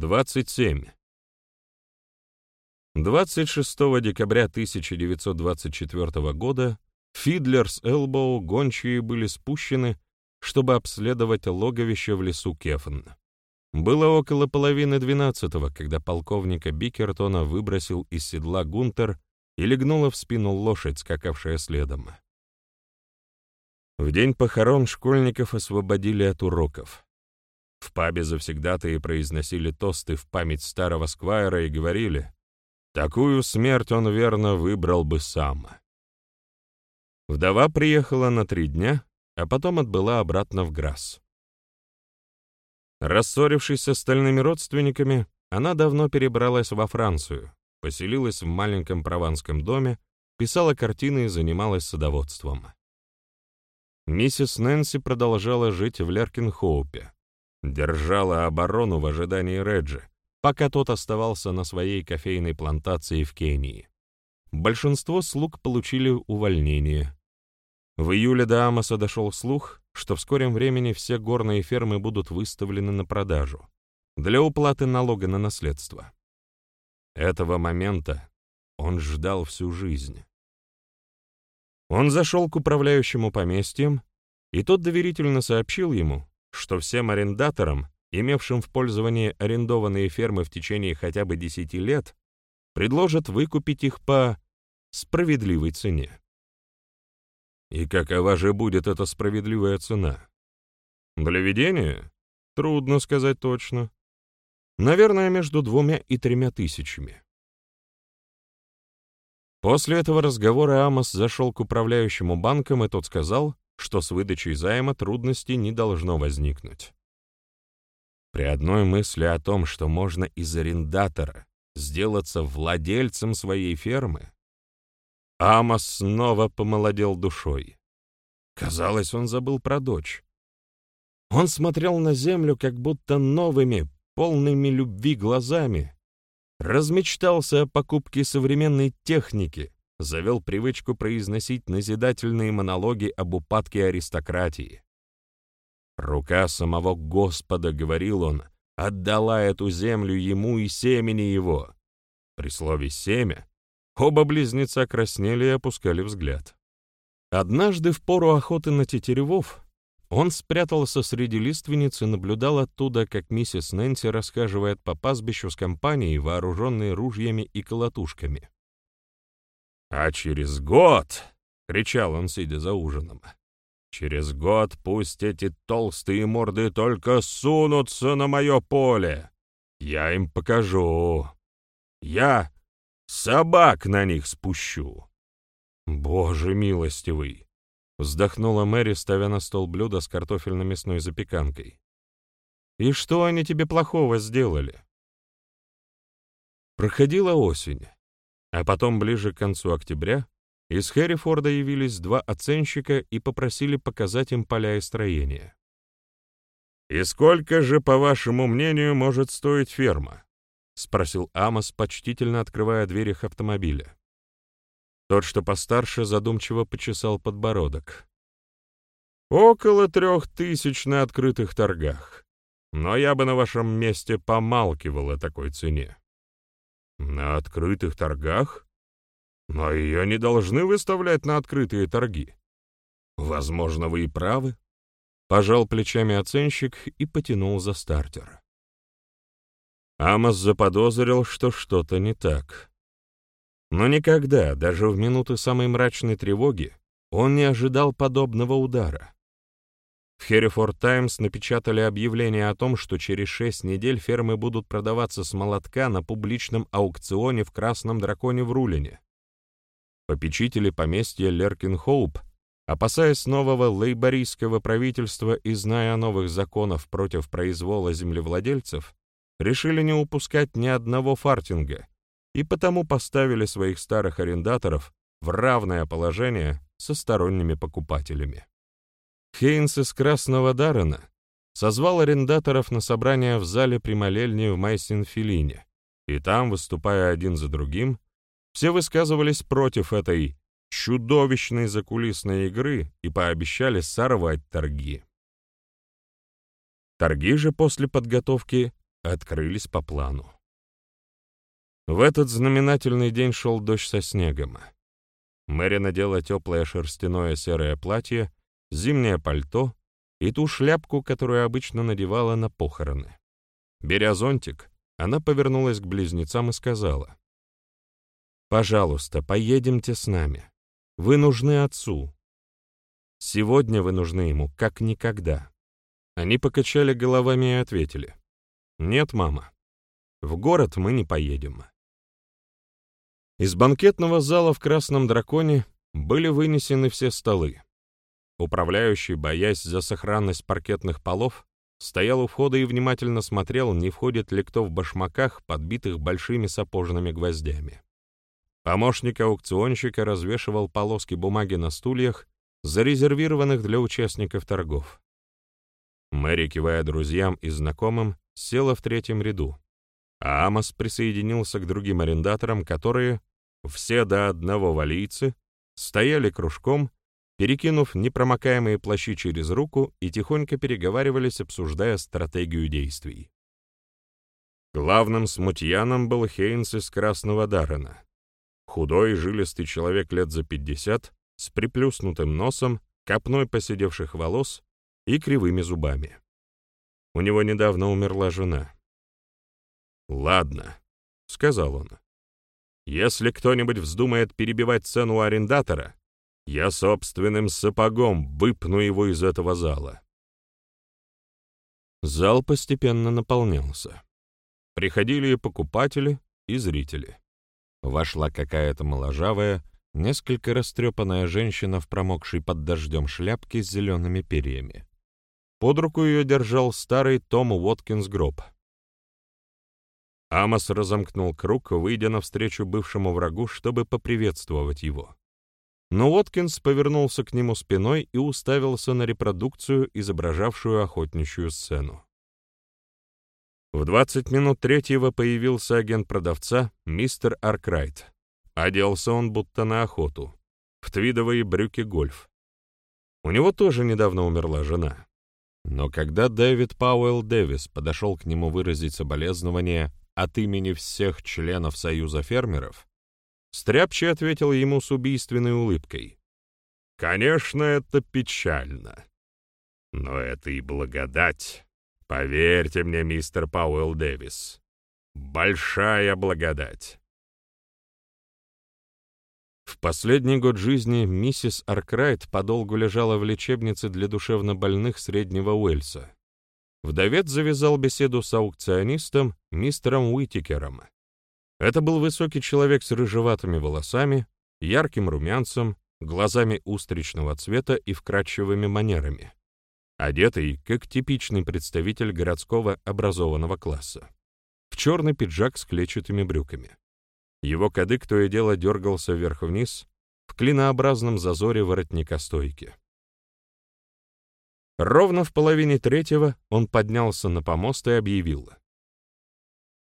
27. 26 декабря 1924 года Фидлерс Элбоу гончие были спущены, чтобы обследовать логовище в лесу Кефн. Было около половины двенадцатого, когда полковника Бикертона выбросил из седла Гунтер и легнула в спину лошадь, скакавшая следом. В день похорон школьников освободили от уроков. В пабе завсегдатые произносили тосты в память старого сквайра и говорили, такую смерть он верно выбрал бы сам. Вдова приехала на три дня, а потом отбыла обратно в Грасс. Рассорившись с остальными родственниками, она давно перебралась во Францию, поселилась в маленьком прованском доме, писала картины и занималась садоводством. Миссис Нэнси продолжала жить в Леркинхоупе, держала оборону в ожидании Реджи, пока тот оставался на своей кофейной плантации в Кении. Большинство слуг получили увольнение. В июле до Амоса дошел слух, что в скором времени все горные фермы будут выставлены на продажу для уплаты налога на наследство. Этого момента он ждал всю жизнь. Он зашел к управляющему поместьем, и тот доверительно сообщил ему, что всем арендаторам, имевшим в пользовании арендованные фермы в течение хотя бы 10 лет, предложат выкупить их по справедливой цене. И какова же будет эта справедливая цена? Для ведения? Трудно сказать точно. Наверное, между двумя и тремя тысячами. После этого разговора Амос зашел к управляющему банком, и тот сказал, что с выдачей займа трудностей не должно возникнуть. При одной мысли о том, что можно из арендатора сделаться владельцем своей фермы, Амос снова помолодел душой. Казалось, он забыл про дочь. Он смотрел на землю как будто новыми, полными любви глазами, размечтался о покупке современной техники, завел привычку произносить назидательные монологи об упадке аристократии. Рука самого Господа, говорил он, отдала эту землю ему и семени его. При слове «семя» оба близнеца краснели и опускали взгляд. Однажды в пору охоты на тетеревов он спрятался среди лиственниц и наблюдал оттуда, как миссис Нэнси расхаживает по пастбищу с компанией, вооруженной ружьями и колотушками. «А через год!» — кричал он, сидя за ужином. «Через год пусть эти толстые морды только сунутся на мое поле! Я им покажу! Я собак на них спущу!» «Боже милостивый!» — вздохнула Мэри, ставя на стол блюдо с картофельно-мясной запеканкой. «И что они тебе плохого сделали?» Проходила осень. А потом, ближе к концу октября, из Хэррифорда явились два оценщика и попросили показать им поля и строения. «И сколько же, по вашему мнению, может стоить ферма?» — спросил Амос, почтительно открывая дверь их автомобиля. Тот, что постарше, задумчиво почесал подбородок. «Около трех тысяч на открытых торгах. Но я бы на вашем месте помалкивал о такой цене». На открытых торгах? Но ее не должны выставлять на открытые торги. Возможно, вы и правы. Пожал плечами оценщик и потянул за стартер. Амос заподозрил, что что-то не так. Но никогда, даже в минуты самой мрачной тревоги, он не ожидал подобного удара. В Таймс напечатали объявление о том, что через шесть недель фермы будут продаваться с молотка на публичном аукционе в Красном Драконе в Рулине. Попечители поместья Леркин-Хоуп, опасаясь нового лейбористского правительства и зная новых законов против произвола землевладельцев, решили не упускать ни одного фартинга и потому поставили своих старых арендаторов в равное положение со сторонними покупателями. Хейнс из Красного Даррена созвал арендаторов на собрание в зале при молельне в Майсинфилине, и там, выступая один за другим, все высказывались против этой чудовищной закулисной игры и пообещали сорвать торги. Торги же после подготовки открылись по плану. В этот знаменательный день шел дождь со снегом. Мэри надела теплое шерстяное серое платье, зимнее пальто и ту шляпку, которую обычно надевала на похороны. Беря зонтик, она повернулась к близнецам и сказала, «Пожалуйста, поедемте с нами. Вы нужны отцу. Сегодня вы нужны ему, как никогда». Они покачали головами и ответили, «Нет, мама, в город мы не поедем». Из банкетного зала в «Красном драконе» были вынесены все столы. Управляющий, боясь за сохранность паркетных полов, стоял у входа и внимательно смотрел, не входит ли кто в башмаках, подбитых большими сапожными гвоздями. Помощник аукционщика развешивал полоски бумаги на стульях, зарезервированных для участников торгов. Мэри, кивая друзьям и знакомым, села в третьем ряду а Амос присоединился к другим арендаторам, которые, все до одного валийцы, стояли кружком, перекинув непромокаемые плащи через руку и тихонько переговаривались, обсуждая стратегию действий. Главным смутьяном был Хейнс из Красного Даррена. Худой, жилистый человек лет за пятьдесят, с приплюснутым носом, копной поседевших волос и кривыми зубами. У него недавно умерла жена. «Ладно», — сказал он. «Если кто-нибудь вздумает перебивать цену арендатора, я собственным сапогом выпну его из этого зала». Зал постепенно наполнялся. Приходили и покупатели, и зрители. Вошла какая-то моложавая, несколько растрепанная женщина в промокшей под дождем шляпке с зелеными перьями. Под руку ее держал старый Том Уоткинс гроб — Амос разомкнул круг, выйдя навстречу бывшему врагу, чтобы поприветствовать его. Но Уоткинс повернулся к нему спиной и уставился на репродукцию, изображавшую охотничью сцену. В 20 минут третьего появился агент продавца, мистер Аркрайт. Оделся он будто на охоту, в твидовые брюки гольф. У него тоже недавно умерла жена. Но когда Дэвид Пауэлл Дэвис подошел к нему выразить соболезнования от имени всех членов Союза фермеров, Стряпчий ответил ему с убийственной улыбкой. «Конечно, это печально. Но это и благодать. Поверьте мне, мистер Пауэлл Дэвис. Большая благодать». В последний год жизни миссис Аркрайт подолгу лежала в лечебнице для душевнобольных Среднего Уэльса, Вдовец завязал беседу с аукционистом мистером Уитикером. Это был высокий человек с рыжеватыми волосами, ярким румянцем, глазами устричного цвета и вкрадчивыми манерами, одетый, как типичный представитель городского образованного класса, в черный пиджак с клетчатыми брюками. Его кадык то и дело дергался вверх-вниз в клинообразном зазоре воротника стойки. Ровно в половине третьего он поднялся на помост и объявил.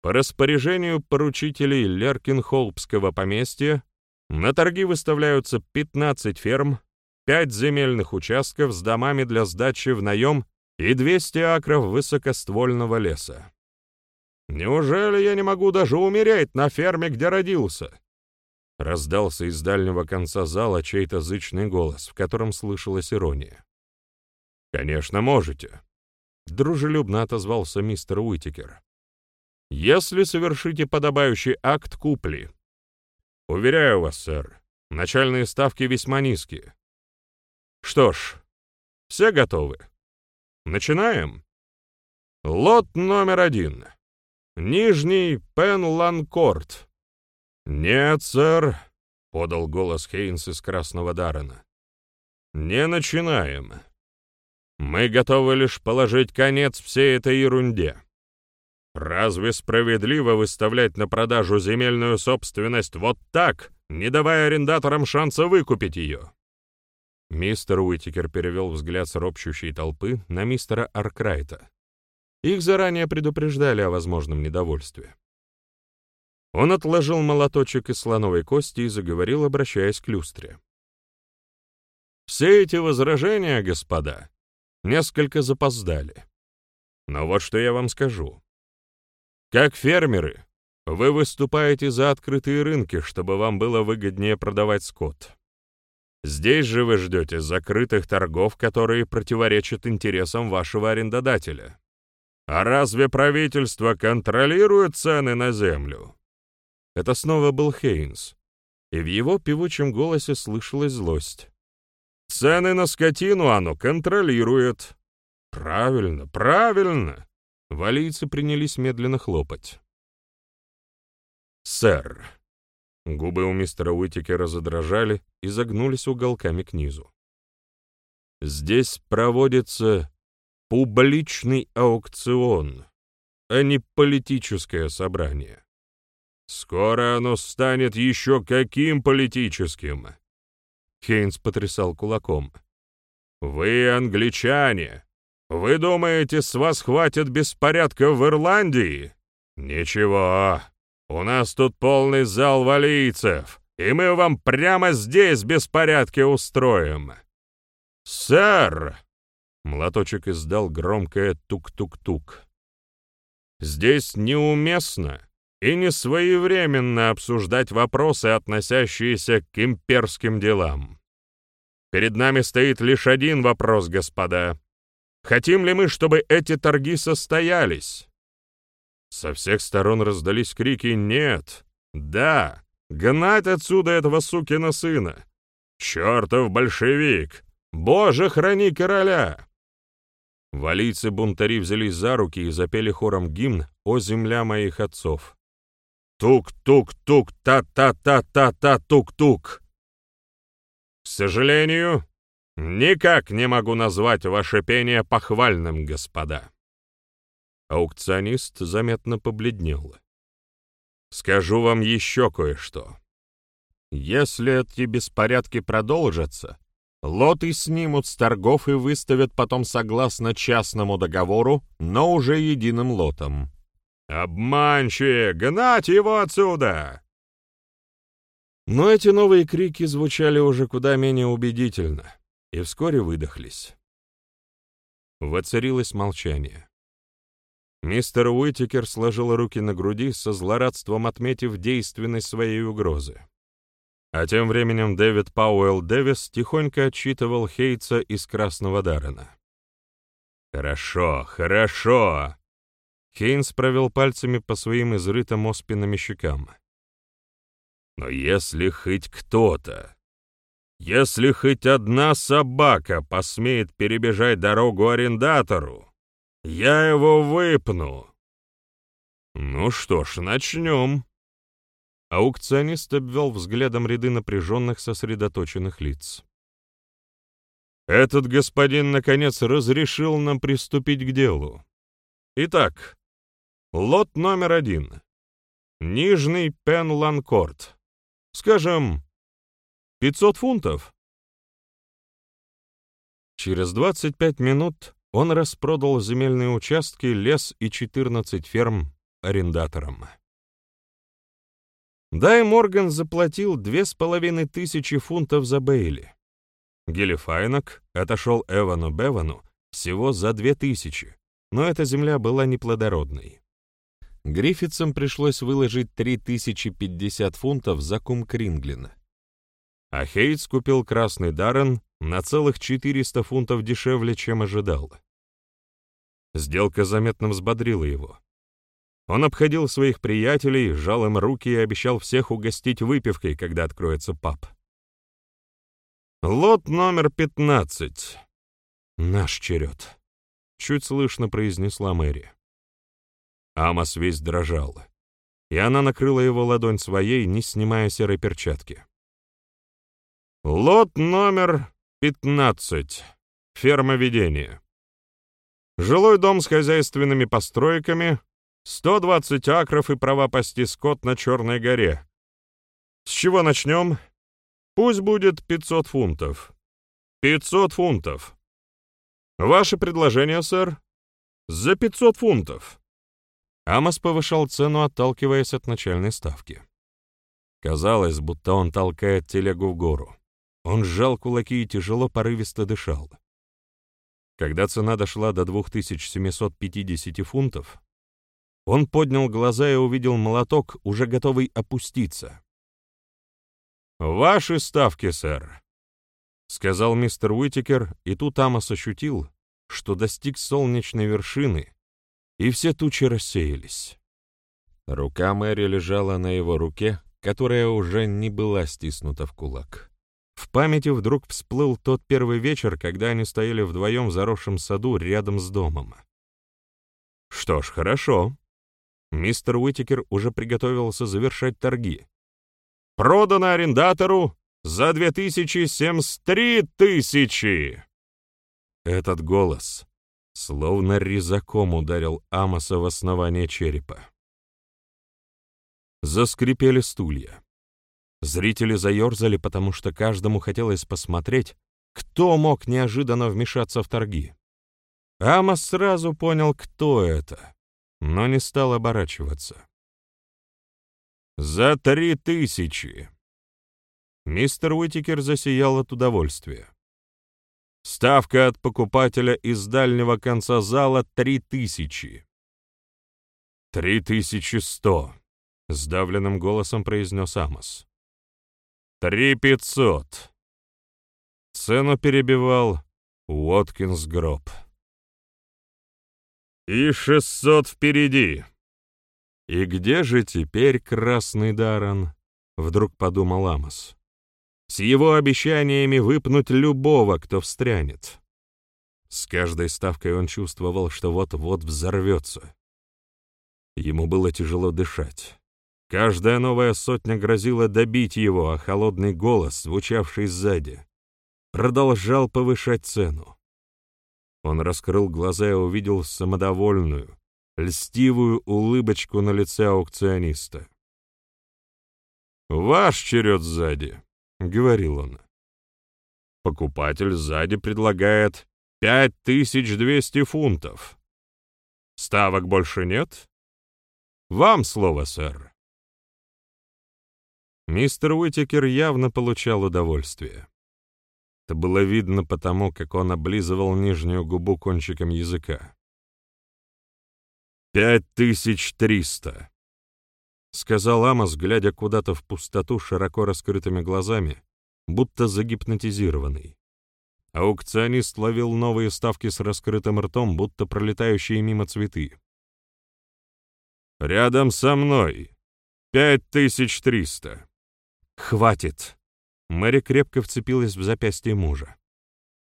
По распоряжению поручителей Леркинхолпского поместья на торги выставляются 15 ферм, 5 земельных участков с домами для сдачи в наем и 200 акров высокоствольного леса. «Неужели я не могу даже умереть на ферме, где родился?» Раздался из дальнего конца зала чей-то зычный голос, в котором слышалась ирония. «Конечно, можете», — дружелюбно отозвался мистер Уитикер. «Если совершите подобающий акт купли. Уверяю вас, сэр, начальные ставки весьма низкие. Что ж, все готовы. Начинаем. Лот номер один. Нижний Пенланкорт. «Нет, сэр», — подал голос Хейнс из Красного Даррена. «Не начинаем. Мы готовы лишь положить конец всей этой ерунде. Разве справедливо выставлять на продажу земельную собственность вот так, не давая арендаторам шанса выкупить ее?» Мистер Уитикер перевел взгляд с ропщущей толпы на мистера Аркрайта. Их заранее предупреждали о возможном недовольстве. Он отложил молоточек из слоновой кости и заговорил, обращаясь к люстре. «Все эти возражения, господа, несколько запоздали. Но вот что я вам скажу. Как фермеры, вы выступаете за открытые рынки, чтобы вам было выгоднее продавать скот. Здесь же вы ждете закрытых торгов, которые противоречат интересам вашего арендодателя. А разве правительство контролирует цены на землю? Это снова был Хейнс, и в его певучем голосе слышалась злость. Цены на скотину оно контролирует. Правильно, правильно. Валийцы принялись медленно хлопать. «Сэр». Губы у мистера Уитикера задрожали и загнулись уголками к низу. «Здесь проводится публичный аукцион, а не политическое собрание. Скоро оно станет еще каким политическим?» Хейнс потрясал кулаком. «Вы англичане! Вы думаете, с вас хватит беспорядка в Ирландии? Ничего, у нас тут полный зал валийцев, и мы вам прямо здесь беспорядки устроим!» «Сэр!» — молоточек издал громкое тук-тук-тук. «Здесь неуместно и не своевременно обсуждать вопросы, относящиеся к имперским делам. Перед нами стоит лишь один вопрос, господа. Хотим ли мы, чтобы эти торги состоялись? Со всех сторон раздались крики «Нет! Да! Гнать отсюда этого сукина сына! Чертов большевик! Боже, храни короля!» Валийцы-бунтари взялись за руки и запели хором гимн «О земля моих отцов». Тук-тук-тук, та-та-та-та-та-тук-тук. К сожалению, никак не могу назвать ваше пение похвальным, господа. Аукционист заметно побледнел. Скажу вам еще кое-что. Если эти беспорядки продолжатся, лоты снимут с торгов и выставят потом согласно частному договору, но уже единым лотом. «Обманщик! Гнать его отсюда!» Но эти новые крики звучали уже куда менее убедительно и вскоре выдохлись. Воцарилось молчание. Мистер Уитикер сложил руки на груди, со злорадством отметив действенность своей угрозы. А тем временем Дэвид Пауэлл Дэвис тихонько отчитывал Хейтса из Красного Даррена. «Хорошо, хорошо!» Хейнс провел пальцами по своим изрытым оспинами щекам. «Но если хоть кто-то, если хоть одна собака посмеет перебежать дорогу арендатору, я его выпну!» «Ну что ж, начнем!» Аукционист обвел взглядом ряды напряженных сосредоточенных лиц. «Этот господин, наконец, разрешил нам приступить к делу. Итак, Лот номер один. Нижний Пен-Ланкорт. Скажем, 500 фунтов. Через 25 минут он распродал земельные участки, лес и 14 ферм арендаторам. Дай Морган заплатил две с половиной тысячи фунтов за Бейли. Гелифайнок отошел Эвану Бевану всего за две тысячи, но эта земля была неплодородной. Гриффитсам пришлось выложить 3050 фунтов за кум Кринглина. А Хейтс купил красный Даррен на целых 400 фунтов дешевле, чем ожидал. Сделка заметно взбодрила его. Он обходил своих приятелей, жал им руки и обещал всех угостить выпивкой, когда откроется паб. «Лот номер 15. Наш черед», — чуть слышно произнесла Мэри. Амос весь дрожал, и она накрыла его ладонь своей, не снимая серой перчатки. Лот номер 15. Ферма ведения. Жилой дом с хозяйственными постройками, 120 акров и права пасти скот на Черной горе. С чего начнем? Пусть будет 500 фунтов. 500 фунтов. Ваше предложение, сэр? За 500 фунтов. Амос повышал цену, отталкиваясь от начальной ставки. Казалось, будто он толкает телегу в гору. Он сжал кулаки и тяжело порывисто дышал. Когда цена дошла до 2750 фунтов, Он поднял глаза и увидел молоток, уже готовый опуститься. «Ваши ставки, сэр», — сказал мистер Уитикер, и тут Амос ощутил, что достиг солнечной вершины, и все тучи рассеялись. Рука Мэри лежала на его руке, которая уже не была стиснута в кулак. В памяти вдруг всплыл тот первый вечер, когда они стояли вдвоем в заросшем саду рядом с домом. Что ж, хорошо. Мистер Уитикер уже приготовился завершать торги. Продано арендатору за две тысячи семьдесят три тысячи! Этот голос словно резаком ударил Амоса в основание черепа. Заскрипели стулья. Зрители заерзали, потому что каждому хотелось посмотреть, кто мог неожиданно вмешаться в торги. Амос сразу понял, кто это, но не стал оборачиваться. «За три тысячи!» Мистер Уитикер засиял от удовольствия. Ставка от покупателя из дальнего конца зала — три тысячи. «Три тысячи сто», — сдавленным голосом произнес Амос. «Три пятьсот». Цену перебивал Уоткинс Гроб. «И шестьсот впереди!» «И где же теперь красный Даран?» — вдруг подумал Амос с его обещаниями выпнуть любого, кто встрянет. С каждой ставкой он чувствовал, что вот-вот взорвется. Ему было тяжело дышать. Каждая новая сотня грозила добить его, а холодный голос, звучавший сзади, продолжал повышать цену. Он раскрыл глаза и увидел самодовольную, льстивую улыбочку на лице аукциониста. «Ваш черед сзади», — говорил он. Покупатель сзади предлагает 5200 фунтов. Ставок больше нет? Вам слово, сэр. Мистер Уитикер явно получал удовольствие. Это было видно потому, как он облизывал нижнюю губу кончиком языка. «Пять тысяч триста!» — сказал Амос, глядя куда-то в пустоту широко раскрытыми глазами, будто загипнотизированный. Аукционист ловил новые ставки с раскрытым ртом, будто пролетающие мимо цветы. «Рядом со мной. Пять тысяч триста». «Хватит!» Мэри крепко вцепилась в запястье мужа.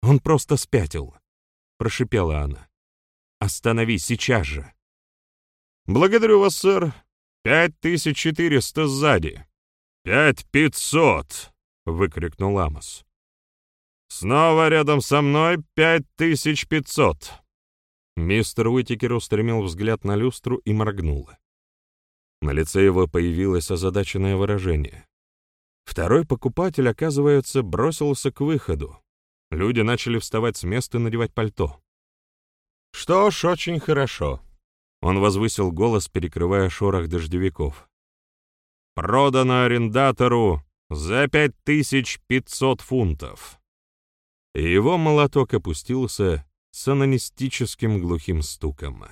«Он просто спятил», — прошипела она. «Останови сейчас же!» «Благодарю вас, сэр. «Пять тысяч четыреста сзади!» «Пять пятьсот!» — выкрикнул Амос. «Снова рядом со мной пять тысяч пятьсот!» Мистер Уитикер устремил взгляд на люстру и моргнул. На лице его появилось озадаченное выражение. Второй покупатель, оказывается, бросился к выходу. Люди начали вставать с места и надевать пальто. «Что ж, очень хорошо», он возвысил голос, перекрывая шорох дождевиков. «Продано арендатору за пять тысяч пятьсот фунтов!» И его молоток опустился с анонистическим глухим стуком.